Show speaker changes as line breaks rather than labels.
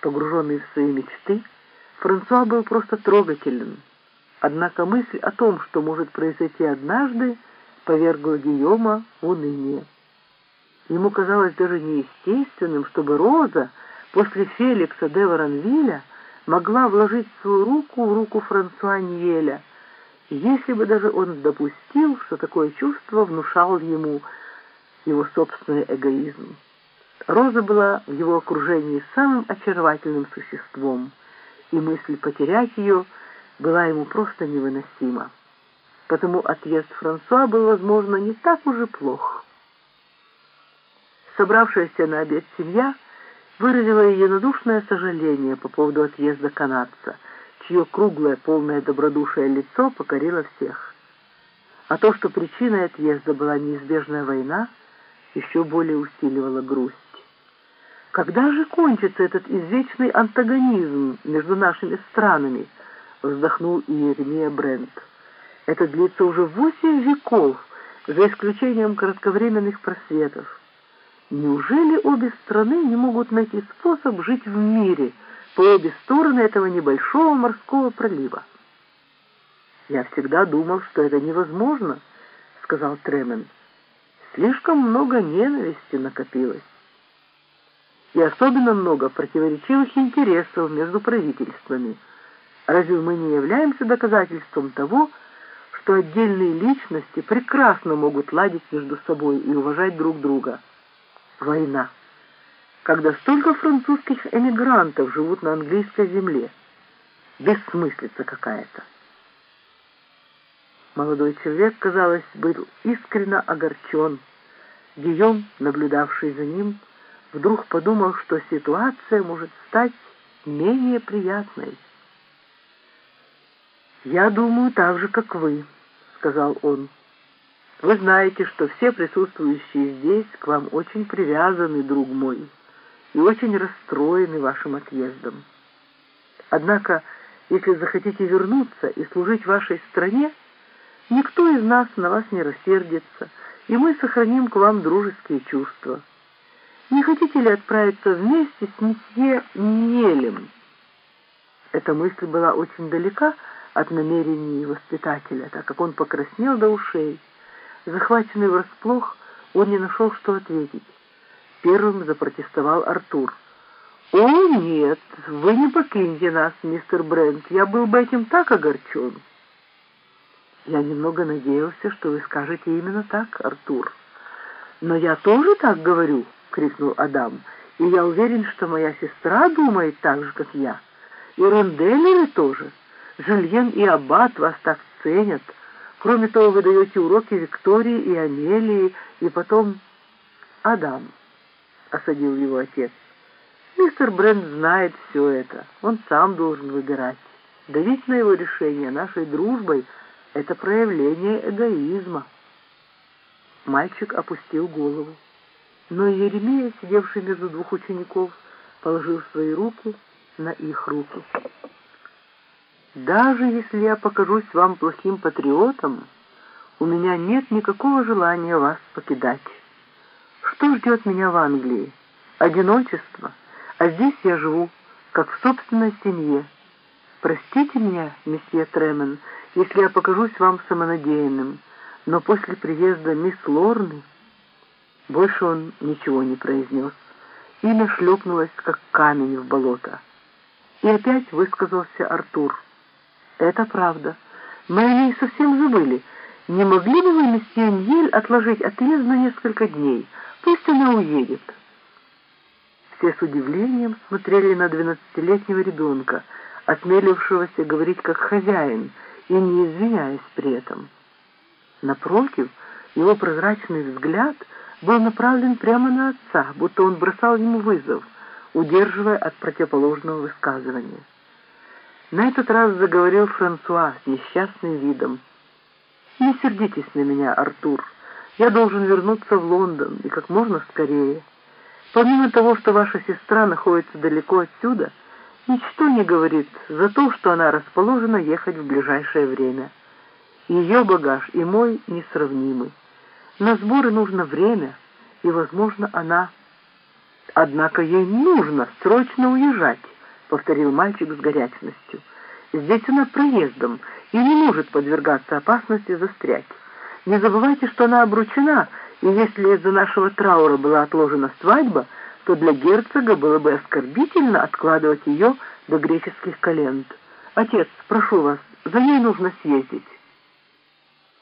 Погруженный в свои мечты, Франсуа был просто трогателен. Однако мысль о том, что может произойти однажды, повергла Гийома в уныние. Ему казалось даже неестественным, чтобы Роза после Феликса де Воронвиля могла вложить свою руку в руку Франсуа Ньеля, если бы даже он допустил, что такое чувство внушал ему его собственный эгоизм. Роза была в его окружении самым очаровательным существом, и мысль потерять ее была ему просто невыносима. Потому отъезд Франсуа был, возможно, не так уже плох. Собравшаяся на обед семья выразила единодушное сожаление по поводу отъезда канадца, чье круглое, полное добродушие лицо покорило всех. А то, что причиной отъезда была неизбежная война, еще более усиливало грусть. Когда же кончится этот извечный антагонизм между нашими странами? Вздохнул Иеремия Брент. Это длится уже восемь веков, за исключением кратковременных просветов. Неужели обе страны не могут найти способ жить в мире по обе стороны этого небольшого морского пролива? «Я всегда думал, что это невозможно», — сказал Тремен. «Слишком много ненависти накопилось» и особенно много противоречивых интересов между правительствами. Разве мы не являемся доказательством того, что отдельные личности прекрасно могут ладить между собой и уважать друг друга? Война. Когда столько французских эмигрантов живут на английской земле. Бессмыслица какая-то. Молодой человек, казалось, был искренне огорчен. Гийом, наблюдавший за ним, вдруг подумал, что ситуация может стать менее приятной. «Я думаю так же, как вы», — сказал он. «Вы знаете, что все присутствующие здесь к вам очень привязаны, друг мой, и очень расстроены вашим отъездом. Однако, если захотите вернуться и служить вашей стране, никто из нас на вас не рассердится, и мы сохраним к вам дружеские чувства». Не хотите ли отправиться вместе с месье Нелем?» Эта мысль была очень далека от намерений воспитателя, так как он покраснел до ушей. Захваченный врасплох, он не нашел, что ответить. Первым запротестовал Артур. «О, нет, вы не покиньте нас, мистер Брент, я был бы этим так огорчен». «Я немного надеялся, что вы скажете именно так, Артур. Но я тоже так говорю». — крикнул Адам. «И я уверен, что моя сестра думает так же, как я. И Ронделлеры тоже. Жильен и Аббат вас так ценят. Кроме того, вы даете уроки Виктории и Амелии, и потом...» «Адам», — осадил его отец, — «мистер Брент знает все это. Он сам должен выбирать. Давить на его решение нашей дружбой — это проявление эгоизма». Мальчик опустил голову. Но Еремея, сидевший между двух учеников, положил свои руки на их руки. «Даже если я покажусь вам плохим патриотом, у меня нет никакого желания вас покидать. Что ждет меня в Англии? Одиночество, а здесь я живу, как в собственной семье. Простите меня, месье Тремен, если я покажусь вам самонадеянным, но после приезда мисс Лорны больше он ничего не произнес. Имя шлепнулось, как камень в болото. И опять высказался Артур. «Это правда. Мы о ней совсем забыли. Не могли бы вы, месье Ньель, отложить отъезд на несколько дней? Пусть она уедет». Все с удивлением смотрели на двенадцатилетнего ребенка, осмелившегося говорить как хозяин и не извиняясь при этом. Напротив, его прозрачный взгляд — был направлен прямо на отца, будто он бросал ему вызов, удерживая от противоположного высказывания. На этот раз заговорил Франсуа с несчастным видом. «Не сердитесь на меня, Артур. Я должен вернуться в Лондон и как можно скорее. Помимо того, что ваша сестра находится далеко отсюда, ничто не говорит за то, что она расположена ехать в ближайшее время. Ее багаж и мой несравнимы. На сборы нужно время, и, возможно, она... Однако ей нужно срочно уезжать, повторил мальчик с горячностью. Здесь она проездом и не может подвергаться опасности застрять. Не забывайте, что она обручена, и если из-за нашего траура была отложена свадьба, то для герцога было бы оскорбительно откладывать ее до греческих календ. Отец, прошу вас, за ней нужно съездить.